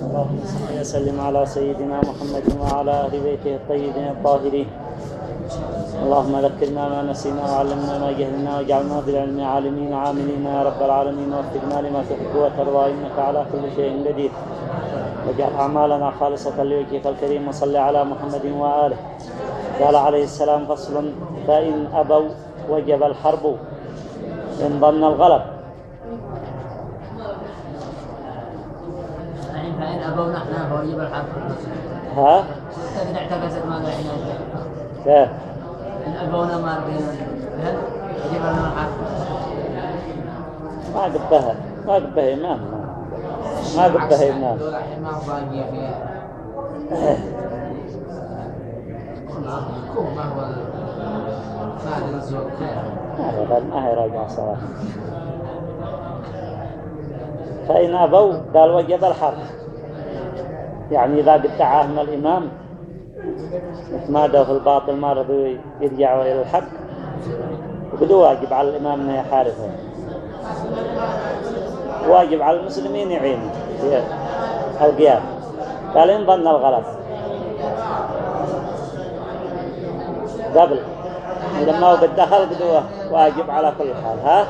اللهم صل وسلم على سيدنا محمد وعلى أهل بيته الطيبين الطاهرين. اللهم ذكرنا ما نسينا وعلمنا ما جهلنا واجعلنا بالعلم عالمين عاملين يا رب العالمين وفقنا لما تحب وترضى إنك على كل شيء قدير. واجعل أعمالنا خالصة لوجهك الكريم وصل على محمد وآله. قال عليه السلام فصل فإن أبوا وجب الحرب إن ظن الغلب. الحين فإن أبوا نحن فوجب الحرب ها؟ إذا اعتكست ما الحين كيف إن أبونا ما رضينا يجب لنا الحرب ما قبها ما قبها إمام. ما قبها إمام. ما هو باقي فيها ما هو ما الزوج. ما هي ما هي راجع صلاة فإن أبوا قال وجب الحرب. يعني إذا ادعاهم الإمام اعتماده في الباطل ما رضوا يرجعوا إلى الحق. وبدو واجب على الإمام أنه يحاربهم واجب على المسلمين يعينوا في القيام. قال إن ظن الغلط. قبل. لما هو بالدخل بدو واجب على كل حال. ها؟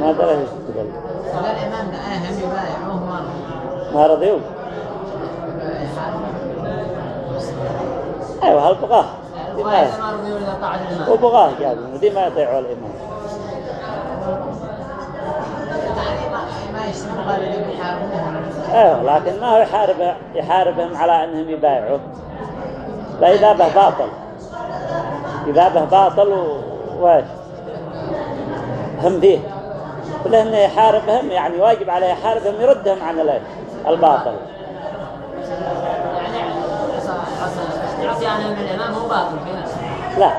ما درى إيش تقول الإمام ده أهم يبايعوه مرة ما رضيوا أيوه هالبغاه دي ما وإذا ما رضيوا إذا طاعة الإمام وبغاه جابوا دي ما يطيعوا بيحاربوه أيوه لكن ما هو يحارب يحاربهم على أنهم يبايعوا. لا اذا به باطل. اذا به باطل و... وإيش؟ هم فيه لأنه يحاربهم يعني واجب عليه يحاربهم يردهم عن الإيش؟ الباطل. لا.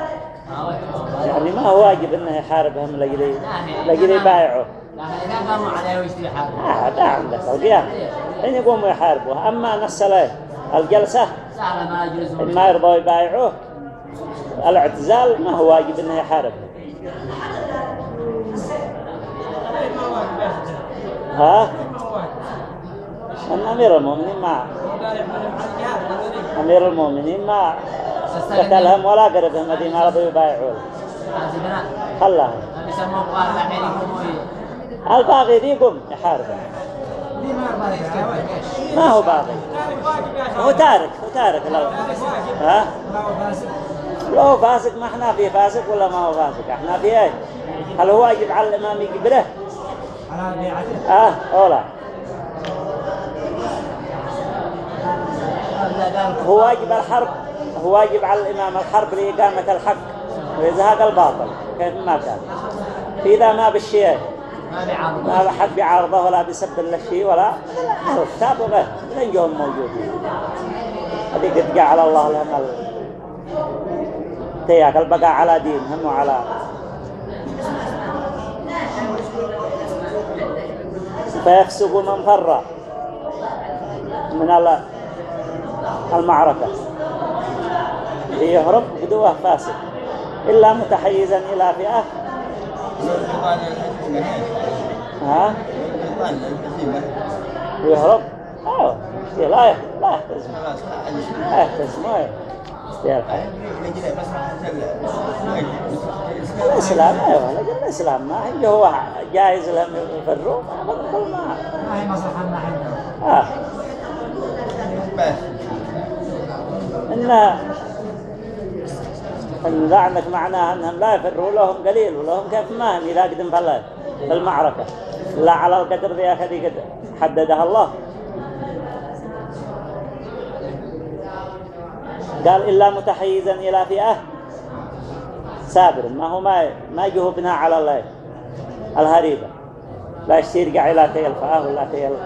يعني ما هو واجب إنه يحاربهم لجلي لجلي يبايعوا لكن قاموا عليه ويشتري آه ده عندك القيام حين يقوموا يحاربوه أما نفس الايه الجلسة ما يرضوا يبايعوه الاعتزال ما هو واجب إنه يحارب. ها؟ أن أمير المؤمنين ما أمير المؤمنين ما قتلهم ولا قربهم الذين رضوا يبايعوه حاسبنا خلاهم يسموه قال الحين يقوموا الباغي ذي يقوم يحاربه ما هو باغي هو تارك هو تارك لو ها لو فاسق ما إحنا فيه فاسق ولا ما هو فاسق إحنا فيه إيه هل هو واجب على الامام يقبله على بيعته آه اولا هو واجب الحرب هو واجب على الإمام الحرب لإقامة الحق وإزهاق الباطل كيف ما كان إذا ما بالشيء ما بحد بيعارضه ولا بيسب له شيء ولا أهل الكتاب وغير من جوهم موجودين هذيك تقع على الله لهم. تياك البقاء على دينهم وعلى فيفسق من فر من ال- المعركة. ليهرب بدوه فاسق إلا متحيزا إلى فئة. ها؟ ويهرب أوه لا يح- لا يحتزم لا يحتزم ما الإسلام أيوه لكن الإسلام ما هي. هو جائز لهم يفروا. ما ما. ما هي مصلحة من ناحية آه. إن لعنك معناها أنهم لا يفروا لهم قليل ولهم كيف ما هم إذا قدم في ال- في المعركة. لا على القدر ذي أخذي حددها الله. قال إلا متحيزا إلى فئة سابر. ما هو ما ما يجيه بناء على الله الهريبة. لا يشتري يرجع إلى تي الفئة ولا تي ال-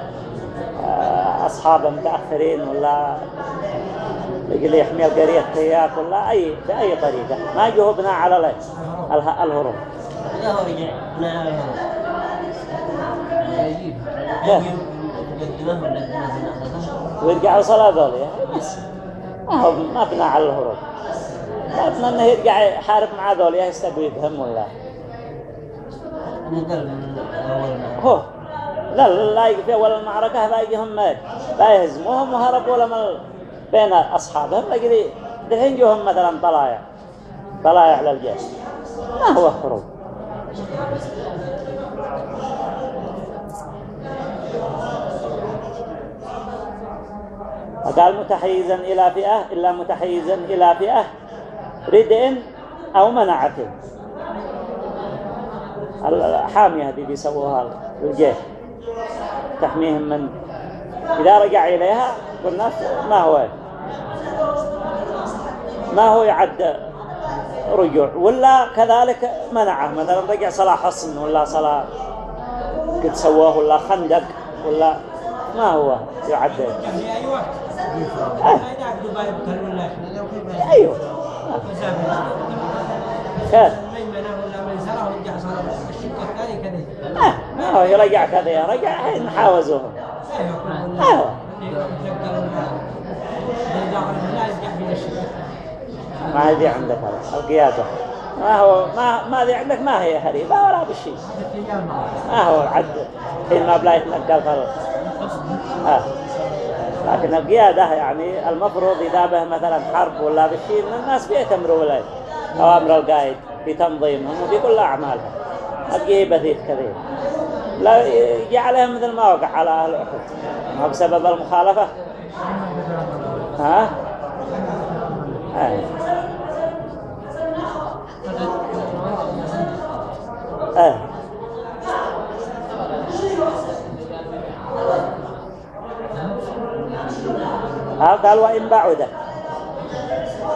آه، أصحاب متأخرين ولا يقول يحمي القرية تياك ولا أي بأي طريقة. ما يجيه بناء على الهروب لا لا ولا ويرجع الصلاة ذولي. يعني ما هو ما بناء على الهروب ما بناء إنه يرجع يحارب مع ذولي يستقوي بهم ولا. هو. لا لا يجي في أول المعركة باقيهم مات لا يهزموهم وهربوا لما بين أصحابهم لقي الحين جوهم مثلا طلايع طلايع على الجيش. ما هو خروج. وقال متحيزا إلى فئة إلا متحيزا إلى فئة ردء أو منعة الحامية هذه بيسووها الجيش. تحميهم من إذا رجع إليها قلنا ما هو؟ ما هو يعد رجوع ولا كذلك منعه مثلا رجع صلاة حصن ولا صلاة قد سواه ولا خندق ولا ما هو يعد. يعني أي وقت آه. ما آه، ما هو يرجع كذا يرجع حين حاوزوهم أيوه. أيوه ما هذه عندك هذا القيادة. ما هو ما ما ذي عندك ما هي هريبة ولا بشيء ما هو عد. حين ما بلا يتنقل فرق آه. لكن القيادة يعني المفروض إذا به مثلا حرب ولا بشيء الناس بيتمروا ولا أوامر القائد في تنظيمهم وفي كل أعمالهم. القيبة ذي كثير. لا يجي عليهم مثل ما وقع على أهل أحد ما بسبب المخالفة. ها؟ آه. ها؟ قال وإن بعدت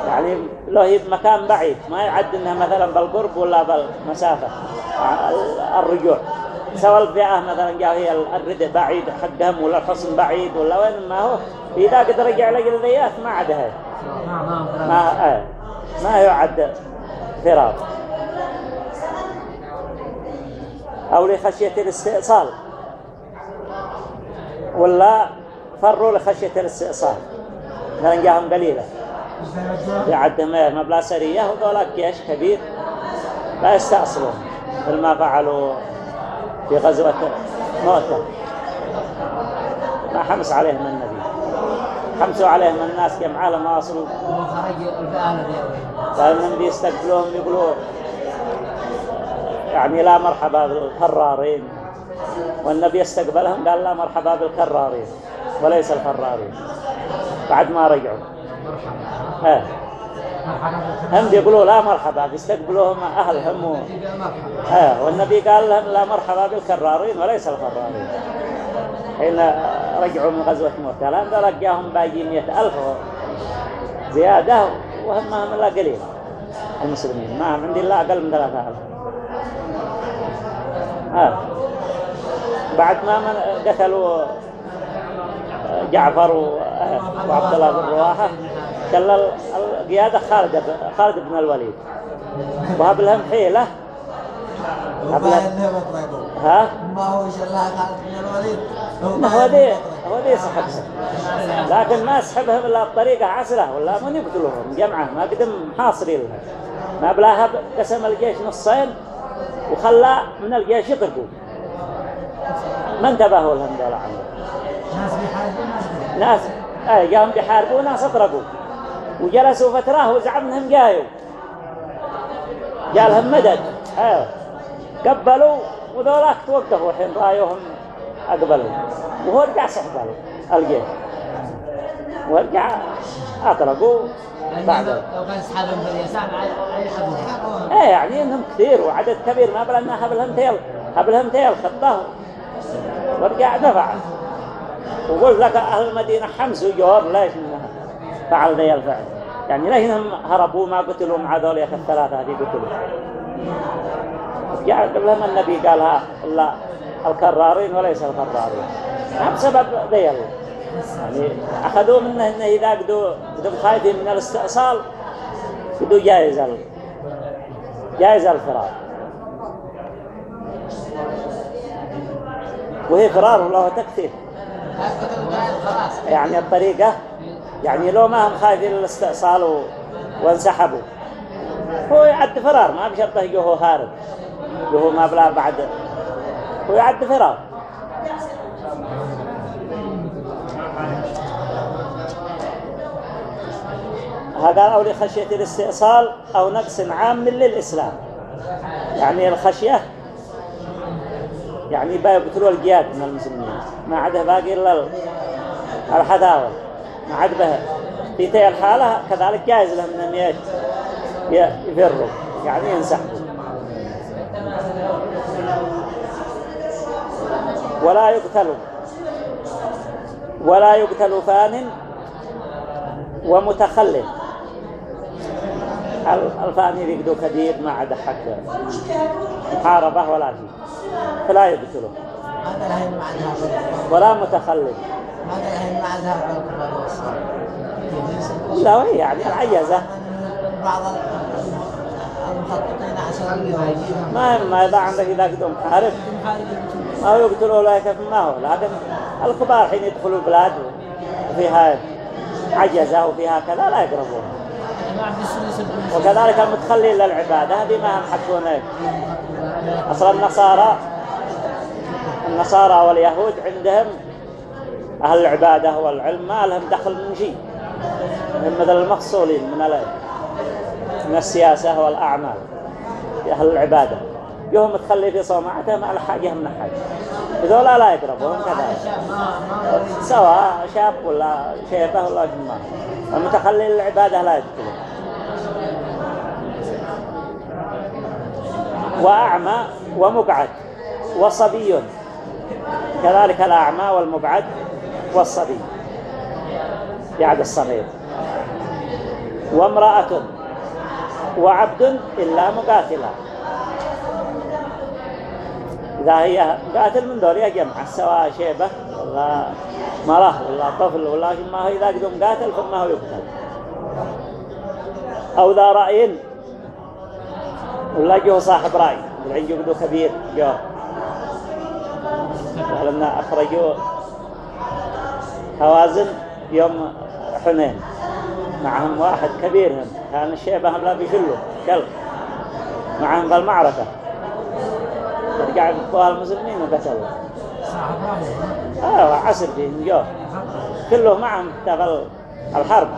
يعني لو هي بمكان بعيد ما يعد إنها مثلا بالقرب ولا بالمسافة. الرجوع. سواء الفئة مثلا جاء هي الردة بعيد حقهم ولا الحصن بعيد ولا وين ما هو إذا قد رجع لقلبيات ما عدها. ما آه. ما يعد فرار أو لخشية الاستئصال. ولا فروا لخشية الاستئصال. مثلا جاهم قليلة. يعدهم مبلغ سرية وذولاك جيش كبير لا يستأصلون مثل ما فعلوا في غزوة موتة. ما حمس عليهم النبي. حمسوا عليهم الناس جمعوا لما وصلوا الفئة لأنهم بيستقبلوهم يقولوا يعني لا مرحبا بالكرارين والنبي استقبلهم قال لا مرحبا بالكرارين وليس الفرارين. بعد ما رجعوا. ها. هم يقولوا لا مرحبا بيستقبلوهم أهلهم و... ها. والنبي قال لهم لا مرحبا بالكرارين وليس الفرارين. حين رجعوا من غزوة موتى لأن رجعهم باقي مئة ألف زيادة وهم ما هم إلا قليل. المسلمين ما عندي إلا أقل من ثلاثة ألف. بعد ما من قتلوا جعفر و- وعبد الله بن رواحة كلا القيادة خالد خالد بن الوليد. وهب لهم حيلة. هب لهم ها؟ ما هو شلها خالد بن الوليد. ما هو دي هو دي سحبهم لكن ما سحبهم إلا بطريقة عسرة ولا من يقتلوهم جمعة ما قدم حاصرين. لهم ما بلاها قسم الجيش نصين وخلى من الجيش يطرقوا ما انتبهوا لهم دول عنه. ناس بيحاربون ناس آه جاهم بيحاربوا ناس اطرقوا. وجلسوا فترة وزعمهم جايوا جالهم مدد. أيوه قبلوا وذولاك توقفوا حين رأيوهم أقبلوا. وهو رجع سحبوا الجيش. ورجع اطرقوا بعد. لو كان اصحابهم في اليسار اي حد إيه يعني إنهم كثير وعدد كبير ما بلنا حبلهم تيل حبلهم تيل خطاه ورجع دفع. وقل لك أهل المدينة حمسوا جواب ليش فعل ذي الفعل؟ يعني ليش إنهم هربوا؟ ما قتلوا مع ذول الثلاثه هذه قتلوا جاء قبلهم النبي قالها لا الكرارين وليس الفرارين ما بسبب ذي ال- يعني اخذوا منه إنه إذا قدوا قدوا خايفين من الاستئصال قدوا جائز ال- جائز الفرار. وهي فرار تكفير؟ خلاص يعني الطريقة يعني لو ما هم خايفين الاستئصال و- وانسحبوا. هو يعد فرار ما بشرطه يجوه هارب يجوه ما بلا بعد. هو يعد فراغ هذا أو لخشية الاستئصال أو نقص عام للإسلام. يعني الخشية يعني بيقتلوا الجياد من المسلمين. ما عده باقي إلا الحداوة ما عد بها في تلك الحالة كذلك جائز لهم أنهم يفروا. يعني ينسحبوا. ولا يقتلوا. ولا يقتل فان ومتخلف. الفاني يقدو كبير ما عاد حق محاربة ولا شيء. فلا يقتله. ولا متخلف. لا وهي يعني العيزة بعض المخططين عشان ما ما إذا عندك إذا قدوم محارب. ما هو يقتلوا لا كيف ما هو. لكن الكبار حين يدخلوا البلاد وفيها عجزة وفيها كذا لا يقربون. وكذلك المتخلي للعبادة هذه ما هم حقون أصلا النصارى النصارى واليهود عندهم أهل العبادة والعلم ما لهم دخل من شيء مثل المفصولين من من السياسة والأعمال أهل العبادة. يوم تخلي في صومعتهم على حاجة من حاجة هذولا لا يقربون كذلك. سواء شاب ولا شيبة ولا جماعة. المتخلي للعبادة لا يدخلون. وأعمى ومقعد وصبي. كذلك الأعمى والمقعد والصبي. يعني الصغير. وامرأة. وعبد إلا مقاتلا. إذا هي مقاتل من دول جمع سواء شيبة ولا مرأة ولا طفل ولا ما هو إذا قدوا مقاتل فما هو يقتل. أو ذا رأي ولا جو صاحب رأي. العين يقدوا كبير. جو لما أخرجوا هوازن يوم حنين. معهم واحد كبيرهم كان الشيبة هم لا بيشلوا كلب معهم في المعركة. رجع بقوها المسلمين وقتلوا آه عسر فيهم جو كله معهم. تغل الحرب.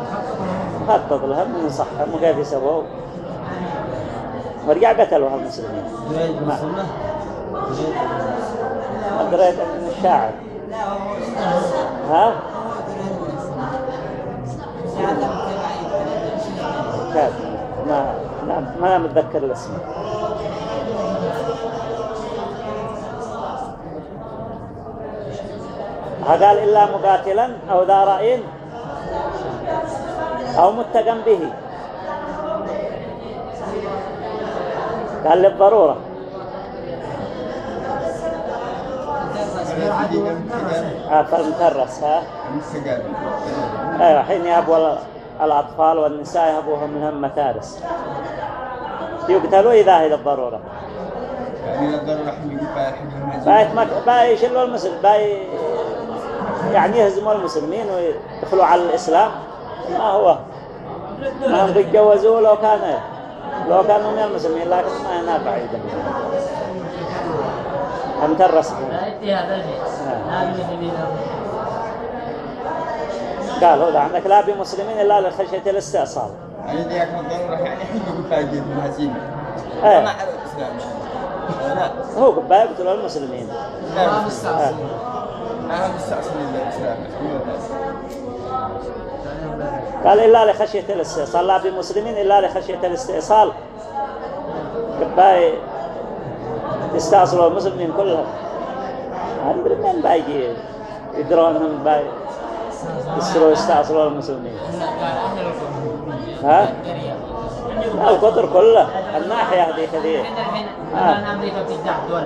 خطط لهم من صحهم وكيف يسووا. ورجع قتلوا المسلمين. ما أدريت من الشاعر. ها؟ كاد ما ما ما متذكر الاسم. قال إلا مقاتلا أو ذا رأي أو متقم به. قال للضرورة آه، فالمترس ها؟ أيوه حين يهبوا الأطفال والنساء يهبوهم منهم متارس يقتلوا إذا هي الضرورة. يعني الضرورة حين يقول باي مك... باي يشلوا المسلم باي يعني يهزموا المسلمين ويدخلوا على الإسلام. ما هو؟ ما هم بيتجوزوا لو كان لو كانوا من المسلمين لكن ما ترس لا يدي هذا الشيء لا عندك لا بمسلمين إلا لخشية الاستئصال. يعني ذيك الضرورة يعني حين يقول فاجد من هزيمة إيه. ما على الإسلام لا هو قبا يقتلوا المسلمين. لا آه. ما هم مستعصم إلا الإسلام. قال إلا لخشية الاستئصال. لا بمسلمين إلا لخشية الاستئصال. قبا يستأصلوا المسلمين كلهم. هذا من بايجي يدرونهم باي يسروا يستأصلوا المسلمين. ها؟ القطر كله. الناحية هذه إحنا الحين آه. الآن أمريكا بتفتح دول.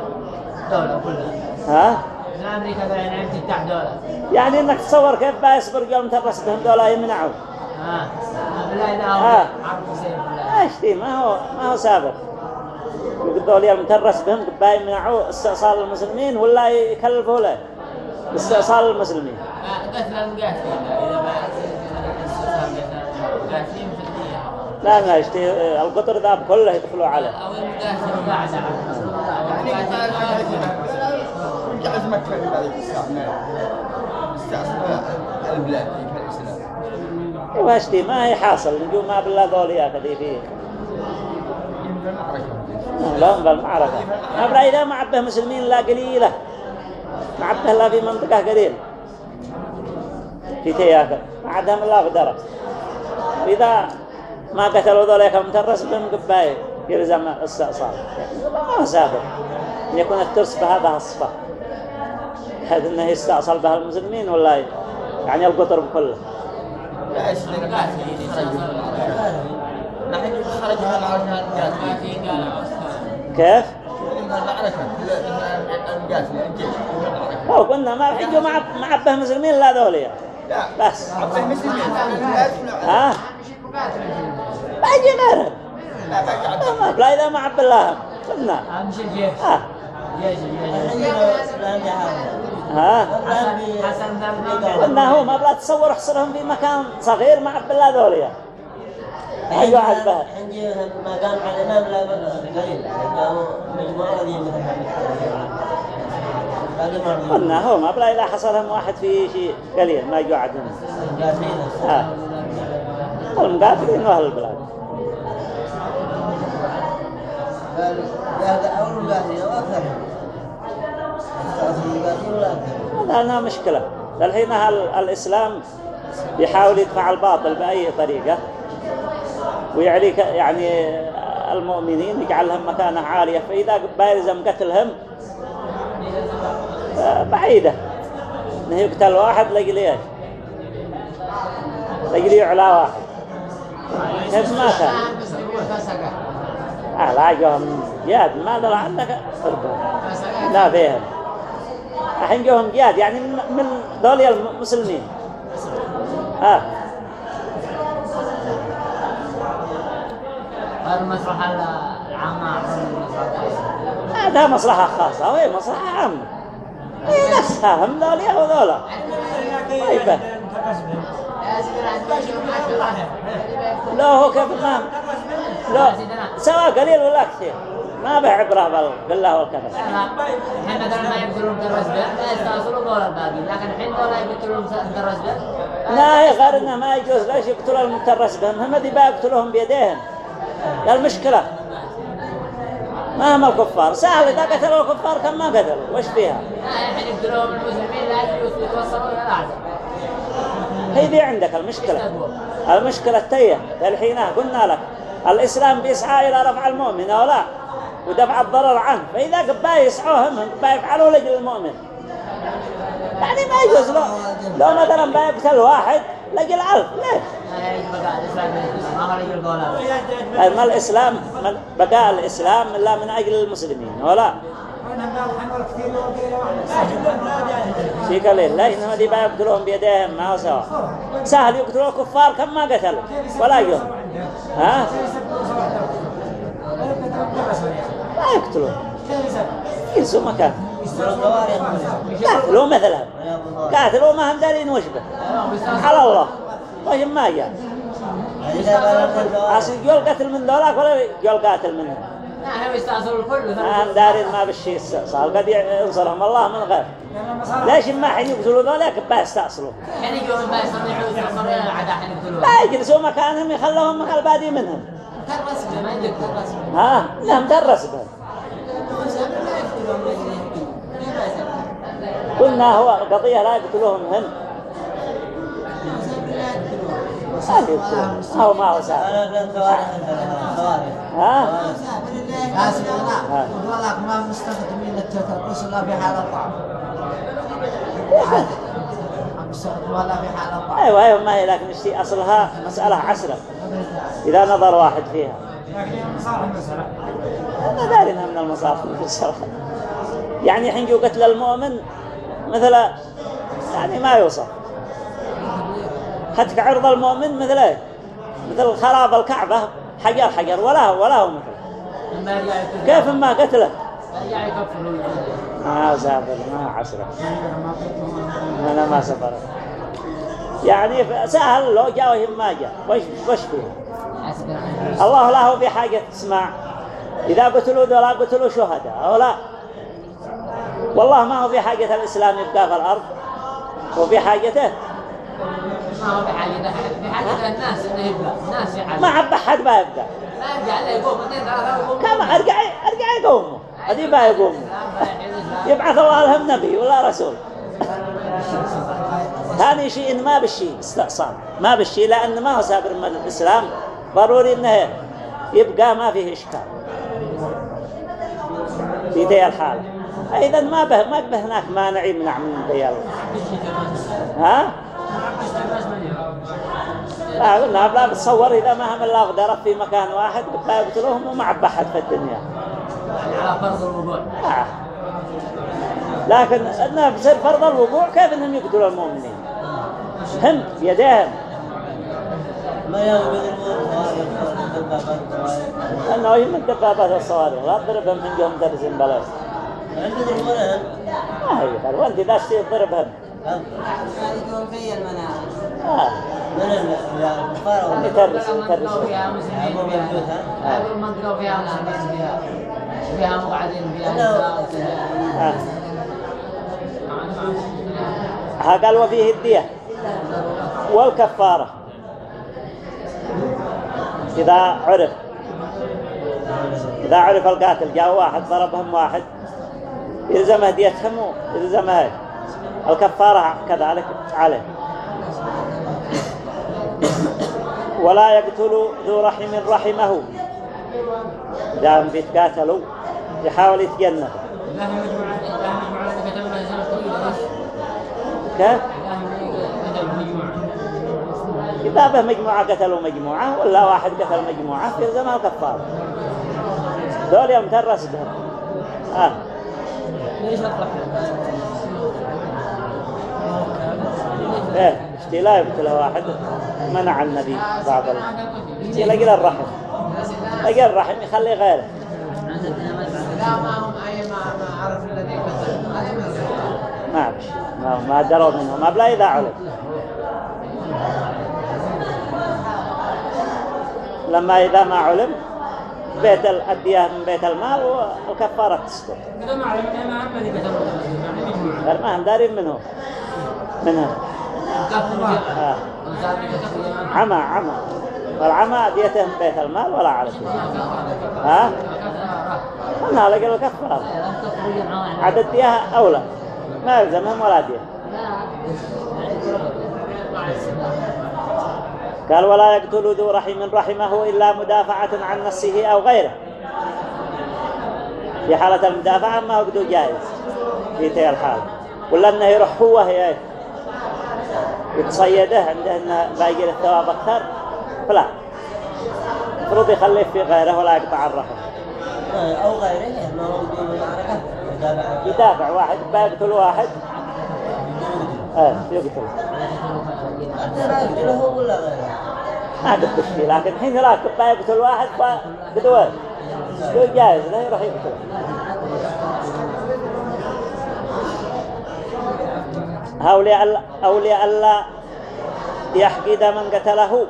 دولة كلها. ها؟ الآن أمريكا بتفتح دولة. يعني إنك تصور كيف بيصبر يوم ترس بهم دولا آه. إيش دي ما هو ما هو سابق يقولوا لي المترس بهم قبا يمنعوا استئصال المسلمين ولا يكلفوا له استئصال المسلمين آه، إذا ما في لا لا يشتي القطر ذاب كله يدخلوا عليه أو المقاتل بعد المقاتل كان مالك استعمال استعمال البلاد دي ما هي حاصل. نجوم ما بالله ذوليا كذي فيه لا بالمعركة ما بلا إذا ما عبه مسلمين لا قليلة. ما عبه لا في منطقة قليل في تياكل ما عدهم الله بدرة إذا ما قتلوا ذوليك مترس بهم قباية يلزم استئصال. ما سافر أن يكون الترس بهذا الصفة بحيث أنه يستأصل بها المسلمين ولا يعني القطر بكله. لا كيف؟ هو قلنا ما الحجوا مع مع به مسلمين لا ذوليا لا. بس. عبد ها؟ ما يجي غيره لا عبد إذا ما عب الله. قلنا. أهم شيء الجيش الجيش ها؟ هو ما بلا تصور احصرهم في مكان صغير مع عب الله ذوليا أيوة عذبه عندي ما قام على الإمام لا قليل قاموا مجموعة ذي مثلا باقي مرضي قلنا هو ما بلا إذا حصلهم واحد في شيء قليل ما يقعد منه المقاتلين وأهل البلاد. هذا أول لأنها مشكلة. الحين ال- الإسلام يحاول يدفع الباطل بأي طريقة. ويعلي ك- يعني المؤمنين يجعلهم مكانة عالية. فإذا بيلزم قتلهم آه، بعيدة. إنه يقتل واحد لقي إيش؟ لقي يعلى واحد. كيف ما كان؟ آه لا جاد ما عندك. أربع لا فيهم الحين جوهم جاد يعني من من دول المسلمين. ها. هذا المسرح العامة هذا مصلحة خاصة. وهي مصلحة عامة. هي نفسها هم ذولي وذولا طيبة لا هو كيف لا سواء قليل ولا كثير. ما به بال- بالله والكفر. الحين مثلا ما يقتلون مدرس به لا يستأصلوا دول الباقي. لكن الحين دول يقتلون مدرس به لا غير إنه ما يجوز. ليش يقتلوا المترس بهم هم ذي بيقتلوهم بيديهم. لا المشكلة. ما هم الكفار. سهل إذا قتلوا الكفار كم ما قتلوا. وش فيها؟ لا الحين يقتلون المسلمين لا يوصلوا إلى الأعداء هي دي عندك المشكلة. المشكلة التية. الحين قلنا لك الإسلام بيسعى إلى رفع المؤمن أو لا؟ ودفع الضرر عنه. فإذا قبا يسعوهم قبا يفعلوا لجل المؤمن. يعني ما يجوز. لو, لو مثلا بيقتل واحد لجل ألف. ليش؟ ما الإسلام بقاء الإسلام إلا من أجل المسلمين ولا قليل لا إنما دي بيقتلوهم بيديهم ما هو سهل يقتلوا الكفار كم ما قتلوا. ولا يوم ها؟ لا يقتلوا ينسوا مكان قاتلوا مثلا قاتلوا ما هم دارين وش به على الله وش ما جاء أصل يقول قتل من ذولاك ولا يقول قاتل منهم لا هو يستأصلوا الكل ما هم دارين ما بالشيء استئصال قد ينصرهم الله من غير. ليش ما حين يقتلوا ذولاك بيستأصلوا يعني يجوا ما يصنعوا يستأصلوا إلى الأعداء حين يقتلوهم لا يجلسوا مكانهم يخلوهم مع البادي منهم. ترس به ما يجب ترس به ها؟ لهم درس بهم قلنا هو القضية لا يقتلوهم هم. ما يقتلوهم هو ما هو سهل ها ما مستخدمين التترس إلا في حال الضعف أيوه أيوه ما هي لكن الشيء اصلها مسألة عسرة اذا نظر واحد فيها أنا داري انها من المصاف يعني حين جو قتل المؤمن مثل يعني ما يوصف حتى عرض المؤمن مثل مثل خراب الكعبة حجر حجر. ولا هو ولا هو مثل ما يرجع يقتلون كيف ما قتله؟ ما سافر ما عسرة. أنا ما سافر. يعني سهل لو جاء وهم ما جاء. وش وش فيه؟ الله له بحاجة تسمع. إذا قتلوا ذولا قتلوا شهداء أو لا؟ والله ما هو في حاجة الإسلام يبقى في الأرض. وفي حاجته. ما بحاجة بحاجة الناس يبقى الناس ما حد ما يرجع إلا يقوم. اثنين يقوم. كم؟ أرجع أرجع يقوموا هذه ما يقوموا يبعث الله لهم نبي ولا رسول. ثاني شيء إن ما بالشيء استقصام ما بالشيء لأن ما هو سابر من الإسلام. ضروري إنه يبقى ما فيه إشكال. في ذي الحالة إذا ما به ما به هناك مانع يمنع من ذي ال- ها؟ لا قلنا لا بتصور إذا ما هم الله قدرت في مكان واحد بقى يقتلوهم وما عبى أحد في الدنيا. على فرض الوضوء. آه. لكن أنه بصير فرض الوقوع كيف إنهم يقتلوا المؤمنين؟ هم بيديهم ما يضربون إنه يهم الدبابات الصواريخ لا تضربهم من جهم درزين بلاش عند يضربونهم ما هي يقدر وانت ذا الشيء تضربهم يكون في المناخ ها قال وفيه الدية والكفارة. إذا عرف إذا عرف القاتل جاء واحد ضربهم واحد يلزمه ديتهم ويلزمه الكفارة كذلك عليه. ولا يقتل ذو رحم رحمه. هم بيتقاتلوا يحاول يتجنب كيف؟ كتب مجموعة قتلوا مجموعة ولا واحد قتل مجموعة يلزمها الكفارة دول يوم ترس بهم آه. ليش أطلع لا يقتله واحد منع النبي بعض ال... اشتي لقل الرحم. لقل الرحم يخلي غيره. لا ما هم أي ما ما عرف الذي الكتاب. ما بش ما, ما دروا منه ما بلا علم. لما إذا ما علم بيت الأدية من بيت المال والكفارة تسقط إذا ما علم ما يعني مجموعة قال ما هم دارين منه. آه. عمى عمى. والعمى ديته بيت المال ولا على شيء ها قلنا لقى الكفارة عدد ديها أولى. ما يلزمهم ولا ديه قال ولا يقتل ذو رحم رحمه إلا مدافعة عن نفسه أو غيره. في حالة المدافعة ما هو قدو جائز في تلك الحالة ولا أنه يروح هو هي يتصيده عنده أنه باقي له الثواب أكثر فلا. المفروض يخليه في غيره ولا يقطع الرحم أو غيره ما هو بدون المعركة يتابع يدافع واحد بيقتل واحد. إيه يقتل. يقتله ولا غيره. ما قد تشتي لكن الحين راكب بيقتل واحد يقول جائز لا يروح يقتل أولياء الله أولياء الله يحقد من قتله.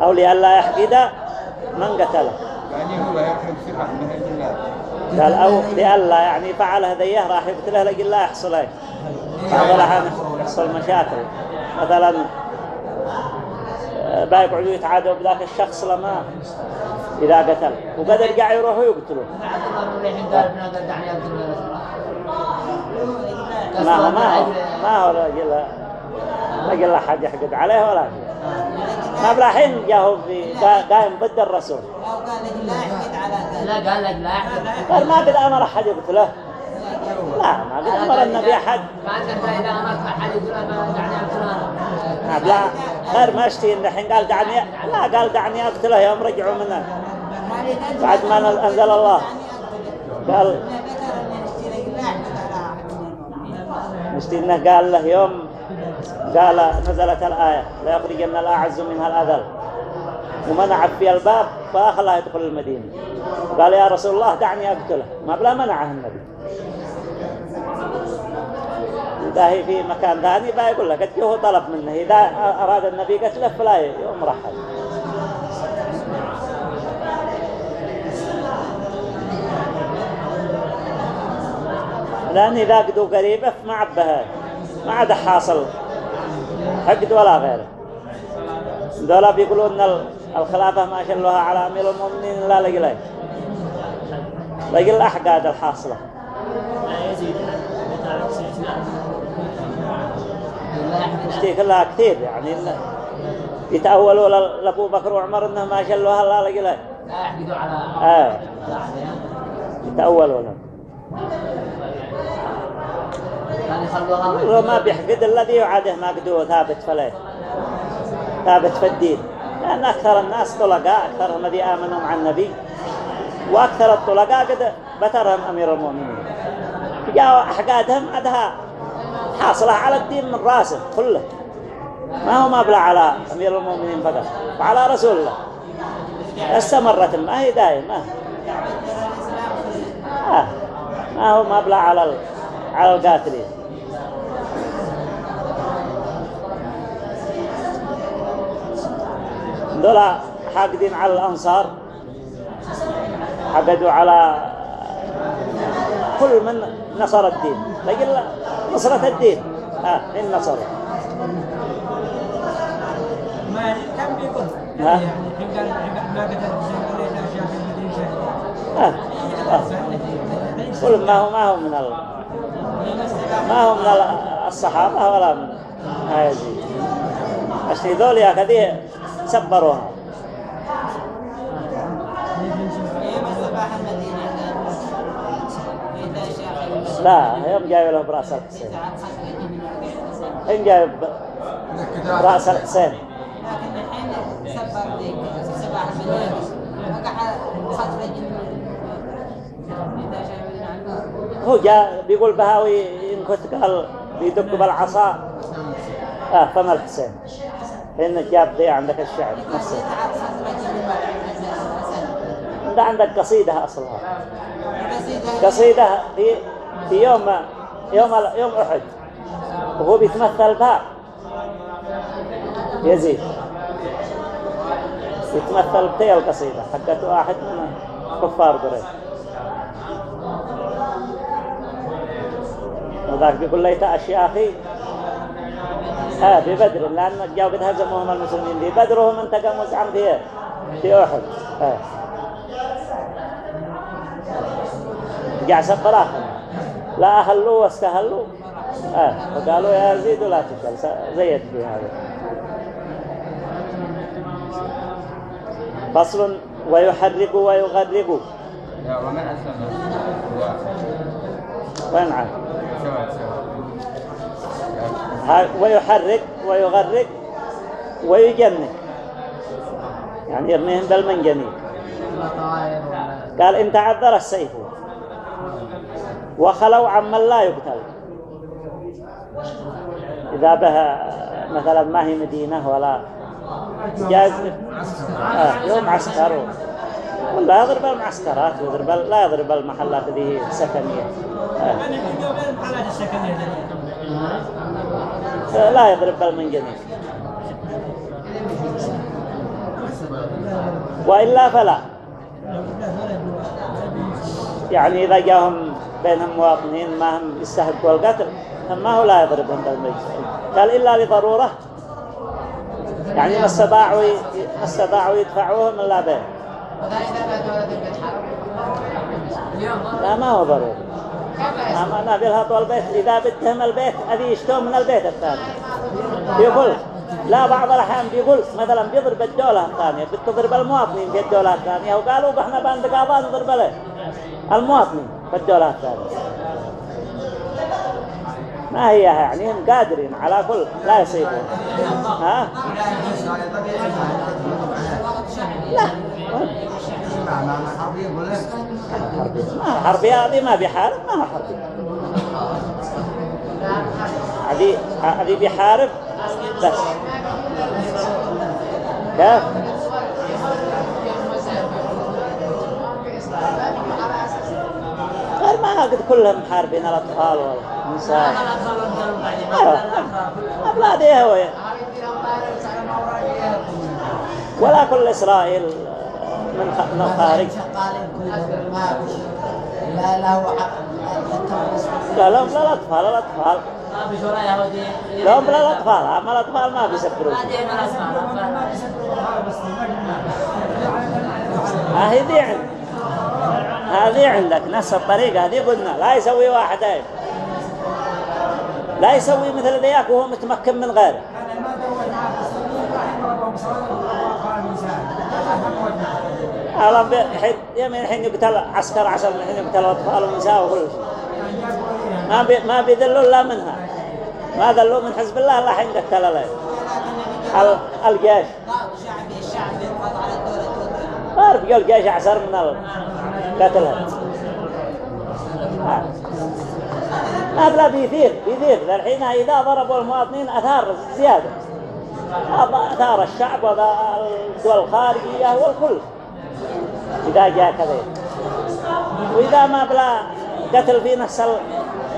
أولياء الله يحقد من قتله. يعني هو يحرم ثقة من الله. قال أو لألا يعني فعل هذيه راح يقتله لقل لا يحصل بعض الأحيان يحصل مشاكل. مثلا آه، بيقعدوا يتعادوا بذاك الشخص لما إذا قتل. وقد يرجع يروحوا يقتلوا. ما هو ما هو ما هو رجل رجل لا حد يحقد عليه ولا شيء ما بلا حين جاءوا في قا- قايم ضد الرسول. أو قال لك لا على لا قال لك لا أحد قال ما قد أمر أحد يقتله. لا ما قد أمر النبي أحد. ما أنت إذا أمرت أحد يقول أنا دعني أقتل أنا ما بلا غير ما اشتي إن الحين قال دعني لا قال دعني أقتله يوم رجعوا منه. بعد ما أنزل الله. قال مشتي إنه قال له يوم قال نزلت الآية لا يخرجن الأعز منها الأذل. ومنع في الباب فأخلاه يدخل المدينة. قال يا رسول الله دعني أقتله. ما بلا منعه النبي. إذا في مكان ثاني بيقول لك هو طلب منه. إذا أراد النبي قتله فلا يوم رحل لأن إذا قدوا قريبة ما عبها ما عاد حاصل. حقد ولا غيره. دولا بيقولوا أن ال- الخلافة ما شلوها على أمير المؤمنين لا لقلي لقل الأحقاد الحاصلة. اشتي كلها كثير يعني. يتأولوا لأبو بكر وعمر أنه ما شلوها لا لقلي لا يحقدوا على آه. يتأولوا لهم هو ما بيحقد الذي يعاده ما قدوه ثابت فليه. ثابت في الدين. لأن أكثر الناس طلقاء أكثرهم الذي آمنوا مع النبي. وأكثر الطلقاء قد بترهم أمير المؤمنين. جاءوا أحقادهم عدها حاصلة على الدين من راسه كله. ما هو مبلغ على أمير المؤمنين فقط وعلى رسول الله. استمرت ما. هي دائما آه. ما هو مبلغ على على القاتلين دول حاقدين على الأنصار حقدوا على كل من نصر الدين. لكن نصرة الدين. ها إن نصروا. ما كم بيقول ها؟ يعني ما اشياء في المدينة شهر ها آه. كل ما هو ما هو من ال... ما هو من ال- الصحابة ولا من هذه. عشان ذول يا كذي سبروها لا يوم جاي له براس الحسين. يوم جاي ب- براس الحسين. لكن الحين سبر ذيك سباح المدينة وقع خطرة إذا شايفين عنه هو جاء بيقول بهاوي إن كنت قال بيدق بالعصا. آه فما الحسين. إن جاب ذي عندك الشعر بعد ده عندك قصيدة أصلها قصيدة في في يوم يوم يوم أحد. وهو بيتمثل بها. يزيد. يتمثل بتي القصيدة حقت واحد من كفار قريش. وذاك بيقول ليت أشياخي ها في بدر. لأن جاءوا قد هزموهم المسلمين. في بدر وهم انتقموا زعم في في أحد. ها جاء سبراها لا أهلوا واستهلوا. آه. وقالوا يا يزيد لا تشل زيد في هذا. فصل ويحرق ويغرق يا ومن أسلم وين عاد؟ ويحرق ويغرق ويجنك يعني يرميهم بالمنجنيق قال إن تعذر السيف. وخلوا عمن لا يقتل. إذا بها مثلا ما هي مدينة ولا جاز. آه يوم عسكر ولا يضرب المعسكرات ويضرب لا يضرب المحلات هي سكنية. آه. لا يضرب بالمنجنيق وإلا فلا. يعني إذا جاهم بينهم مواطنين ما هم يستحقوا القتل ما هو لا يضربهم بالمنجنيق قال إلا لضرورة. يعني ما استطاعوا ما يدفعوهم إلا به لا ما هو ضروري. أنا بيلها طول البيت إذا بتهم البيت أذي يشتون من البيت الثاني. بيقول لا بعض الأحيان بيقول مثلا بيضرب الدولة الثانية بتضرب المواطنين في الدولة الثانية وقالوا إحنا بند نضرب له المواطنين في الدولة الثانية ما هي يعني؟ هم قادرين على كل لا يصيبون. ها؟ لا. ما حربي هذه ما بيحارب ما هو حربي. هذه هذه بيحارب بس. كيف؟ غير ما قد كلهم محاربين الأطفال والنساء. أولاد إيه ولا كل إسرائيل. من الخارج ما لا لا حق التنفس لا لا لا الأطفال الأطفال ما في شورى يهودي لهم لا الأطفال أما الأطفال ما بيسكروا ما دي من أسمع هذه دي عند هذه عندك. نفس الطريقة هذه قلنا. لا يسوي واحدين لا يسوي مثل ذياك وهو متمكن من غيره. الله الحين يمين الحين يقتل عسكر عشر الحين يقتل أطفال ونساء وكل شيء. ما بي ما بيذلوا إلا منها. ما ذلوا من حزب الله إلا حين قتل له. ال- الجيش. أعرف قال الجيش أعسر من قتلها آه. بلا بيثير بيثير. الحين إذا ضربوا المواطنين أثار زيادة. هذا أثار الشعب والدول الخارجية والكل. إذا جاء كذا. وإذا ما بلا قتل في نفس ال-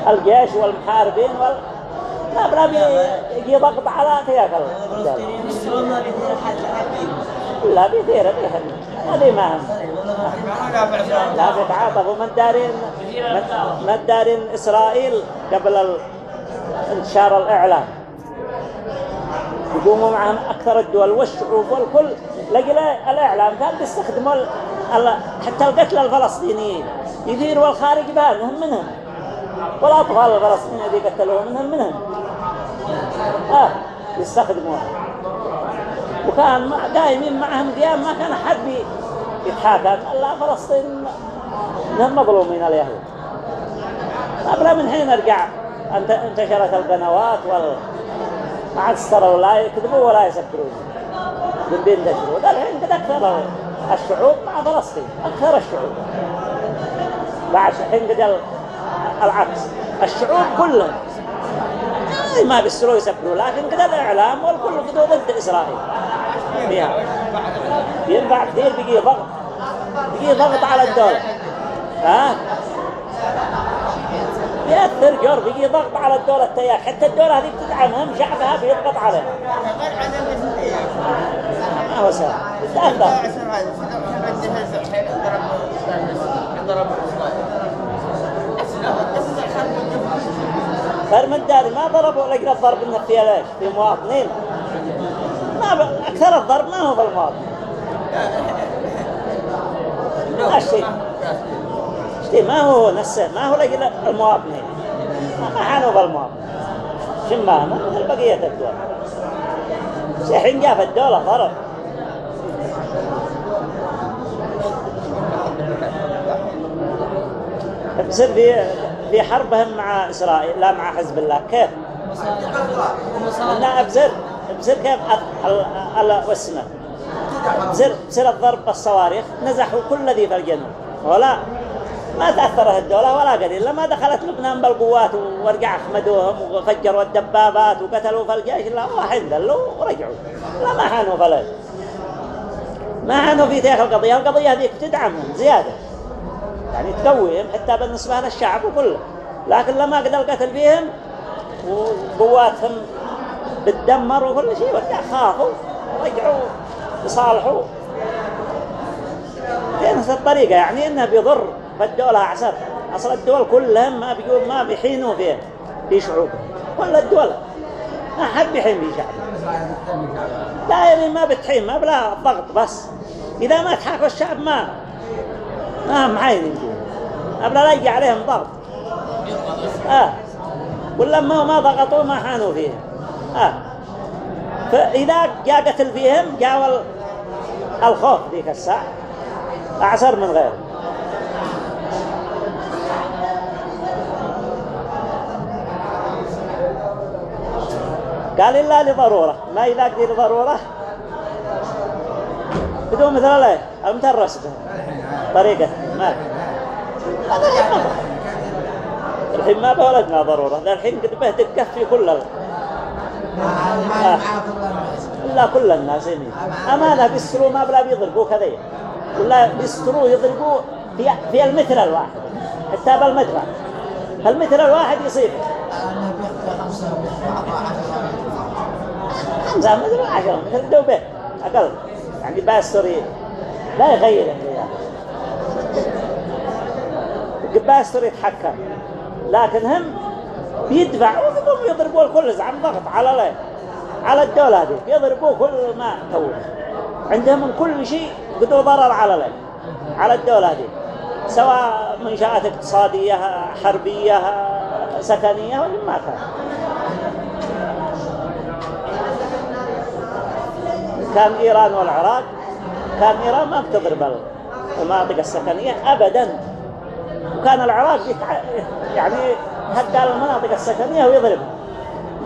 الجيش والمحاربين وال... ما بلا بيجي ضغط على تياك لا بيثير بيثير هذه ما هم. لا بيتعاطفوا. من دارين من- دارين إسرائيل قبل انتشار الإعلام؟ يقوموا معهم أكثر الدول والشعوب والكل. لقل الإعلام كان بيستخدموا حتى القتل الفلسطينيين. يثيروا الخارج بانهم منهم. والأطفال الفلسطينيين اللي قتلوهم منهم منهم. آه يستخدموها وكان دائمين معهم ديام ما كان حد بي- يتحاكم. الا فلسطين انهم مظلومين اليهود. قبل من حين أرجع؟ انت انتشرت القنوات وال ما عاد استروا لا يكذبوا ولا يسكرون. من بينتشروا ده الحين قد أكثر الشعوب مع فلسطين. أكثر الشعوب. بعد الحين قد ال- العكس. الشعوب كلهم. أي ما بيستروا يسكروا لكن كذا الإعلام والكل قدوا ضد إسرائيل. فيها ينفع كثير بيجي ضغط. بيجي ضغط على الدولة. ها؟ يأثر جور بيجي ضغط على الدولة التيار. حتى الدولة هذه بتدعمهم شعبها بيضغط عليها. ما هو سهل فرم الداري. ما ضربوا لقنا الضرب انه في ليش في مواطنين. ما ب... أكثر الضرب ما هو في المواطن شيء. شيء. ما هو نفسه. ما هو لقنا المواطنين. ما حانوا بالمواطن. شمامة مثل بقية الدول حين جاء في الدولة ضرب. بصير في في حربهم مع إسرائيل لا مع حزب الله. كيف؟ لا بصير بصير كيف؟ ال- واسمه بصير بصير الضرب بالصواريخ نزحوا كل ذي في الجنوب ولا ما تأثرت الدولة ولا قليل. لما دخلت لبنان بالقوات ورجع أحمدوهم وفجروا الدبابات وقتلوا في الجيش لا واحد دلوا ورجعوا لا ما حانوا فلج ما حانوا في تلك القضية. القضية هذيك تدعمهم زيادة. يعني تقويهم حتى بالنسبة للشعب كله لكن لما قد القتل فيهم وقواتهم بتدمر وكل شيء ورجع خافوا ورجعوا يصالحوا. بنفس الطريقة يعني إنه بيضر فالدولة أعسر أصل الدول كلهم ما بيقول ما بيحينوا فيه في شعوبهم كل الدول ما حد بيحين في شعب لا يعني ما بتحين ما بلا ضغط بس. إذا ما تحاكوا الشعب ما ما هم عايزين فيه أبلا لجي عليهم ضغط. آه. ولا ما ضغطوا ما حانوا فيهم آه. فإذا جاء قتل فيهم جاء ال- الخوف ذيك الساعة. أعسر من غيره قال إلا لضرورة. ما إذا قدر ضرورة بدون مثل الله المترس. به طريقة. ما. هذا الحين الحين ما بولدنا ضرورة. ذا الحين قد به دقة في كل ال... آه. لا كل الناس هنا أمانة بيستروا ما بلا بيضربوا كذا ولا بيستروا يضربوا في, في المتر الواحد. حتى بالمدفع فالمتر الواحد يصيب خمسة متر عشرة متر دوبه أقل. يعني باستري لا يغير. الرياض باستري يتحكم لكن هم بيدفع ويقوموا يضربوا الكل زعم ضغط على على الدولة هذه. يضربوا كل ما تو عندهم من كل شيء قدوا ضرر على على الدولة هذه. سواء منشآت اقتصادية حربية سكنية ولا ما كان. كان إيران والعراق. كان إيران ما بتضرب المناطق السكنية أبدا. وكان العراق. يعني هدى المناطق السكنية ويضربها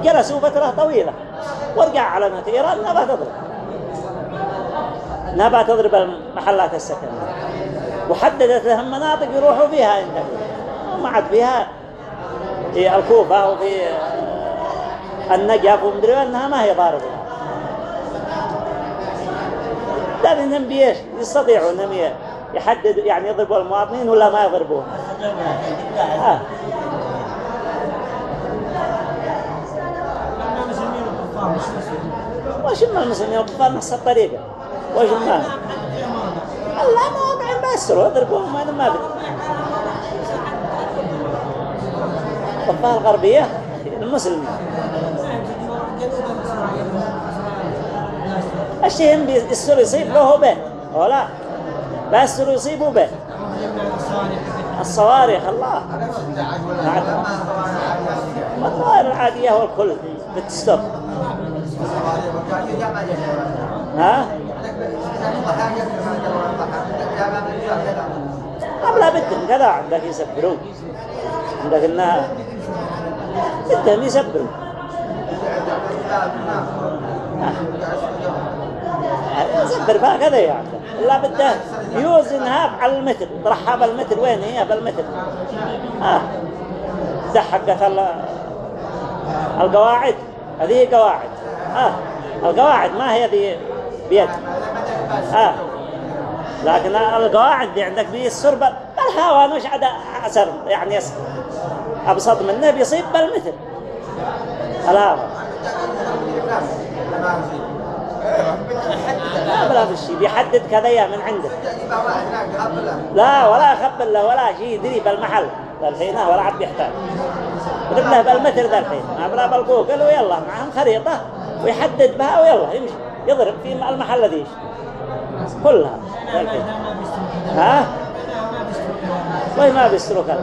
جلسوا فترة طويلة. ورجع على إيران نبى تضرب. نبى تضرب المحلات السكنية. وحددت لهم مناطق يروحوا فيها عندك وما عاد فيها في الكوفة وفي النجف ومدري أنها ما هي ضاربة. لكنهم بيش يستطيعوا أنهم يحددوا يعني يضربوا المواطنين ولا ما يضربوهم. آه. وش ما المسلمين والكفار؟ نفس الطريقة. وش ما؟ الله ما وضعهم بأسروا يضربوهم أنا ما بدي الكفار الغربية المسلمين. الشيء يصيب له به. ولا بس يصيبوا به. الصواريخ الله. الظاهر العادية هو الكل بتستوب ها قبل بدهم كذا عندك يسبرون. عندك إنها بدهم يسبرون. يسبر بها كذا يعني لا بده يوزنها على المتر. يطرحها بالمتر وين هي؟ بالمتر آه. ده حقت القواعد. هذه قواعد. آه. القواعد ما هي ذي بيد. آه. لكن القواعد دي عندك بي السربة. بالهواء مش عدا أسر يعني أبسط منه بيصيب بالمتر. الهواء. لا بلا بالشيء بيحدد كذا من عندك لا ولا يخبل له ولا شيء. يدري بالمحل. الحين ولا عاد بيحتاج. يضرب له بالمتر ذا الحين. ما بلا بالجوجل ويلا معهم خريطة. ويحدد بها ويلا يمشي. يضرب في المحل ذيش كلها. ها؟ وين ما بيستروا لا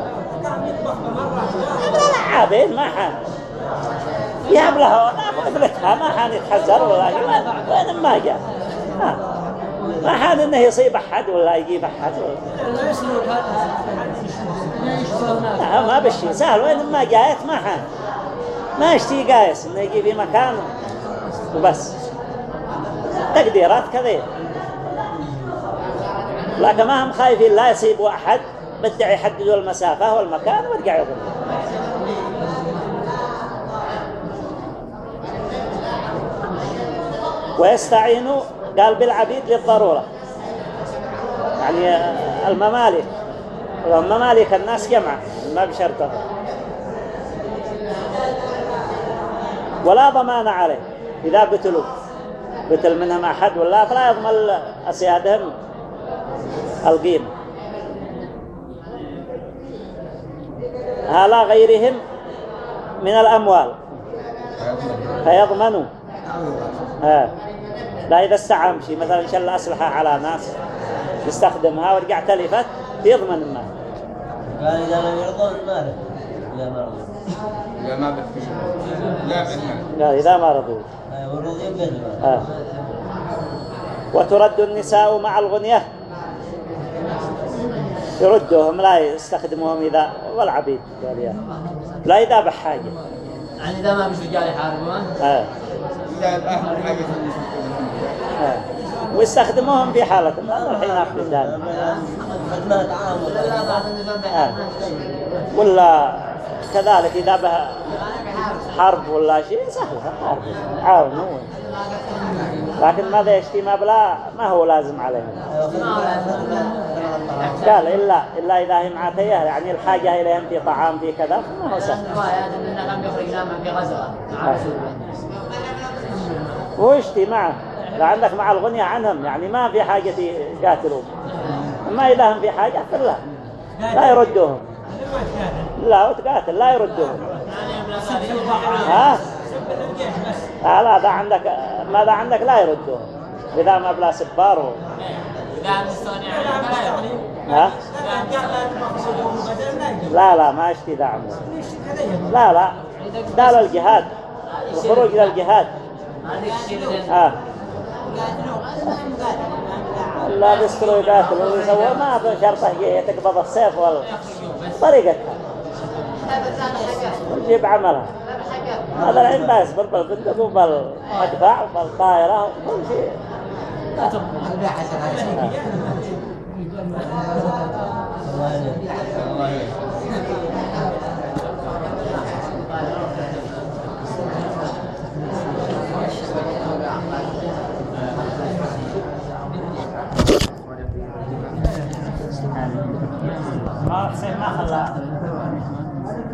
عابين ما حان. يهب لها قبلتها ما حان يتحذر ولا شيء. وين ما جاء. ما حان إنه يصيب أحد ولا يجيب أحد. لا ما بشي. سهل وين ما جايت ما حان ما يشتي قايس إنه يجي في مكان وبس. تقديرات كذا لكن ما هم خايفين لا يصيبوا أحد. بدع يحددوا المسافة والمكان ويرجع يضرب ويستعينوا قال بالعبيد للضرورة. يعني الممالك الممالك الناس جمع ما بشرطه ولا ضمان عليه. إذا قتلوا قتل منهم أحد ولا فلا يضمن أسيادهم القيمة. هلا غيرهم من الأموال. فيضمنوا. آه. لا إذا استعام شيء مثلا شل أسلحة على ناس يستخدمها ورجع تلفت يضمن المال قال إذا لم يرضون ماله لا ما رضوا لا ما بتفيش لا إذا ما رضوا ورضي بالمال آه. وترد النساء مع الغنية. يردوهم لا يستخدموهم إذا والعبيد قال يا. لا إذا بحاجة. يعني إذا ما مش رجال يحاربون آه. إذا الأهل حاجة. آه. ويستخدموهم في حالة الحين النساء آه. ولا كذلك إذا به حرب ولا شيء سهلة حرب. لكن ماذا يشتي بلا ما هو لازم عليهم. قال إلا إلا إذا هي معتيه يعني الحاجة إليهم في طعام في كذا ما هو سهل. روايات أننا لم يخرج ناما في غزوة مع رسول الله هو يشتي معه. لا عندك مع الغنية عنهم. يعني ما في حاجة يقاتلون أما إذا هم في حاجة فلا لا يردوهم لا وتقاتل لا يردون ها؟ لا لا ذا عندك ماذا عندك لا يردون إذا ما بلا سبار ها؟ لا لا ما أشتي عمو. لا لا. دال الجهاد. الخروج للجهاد ها؟ لا بيسكروا يقاتلوا ويسووا ما شرطه تقبض السيف ولا طريقتها وتجيب عملها هذا العلم ما يصبر بالبندق وبالمدفع وبالطائرة وكل شيء. 很辣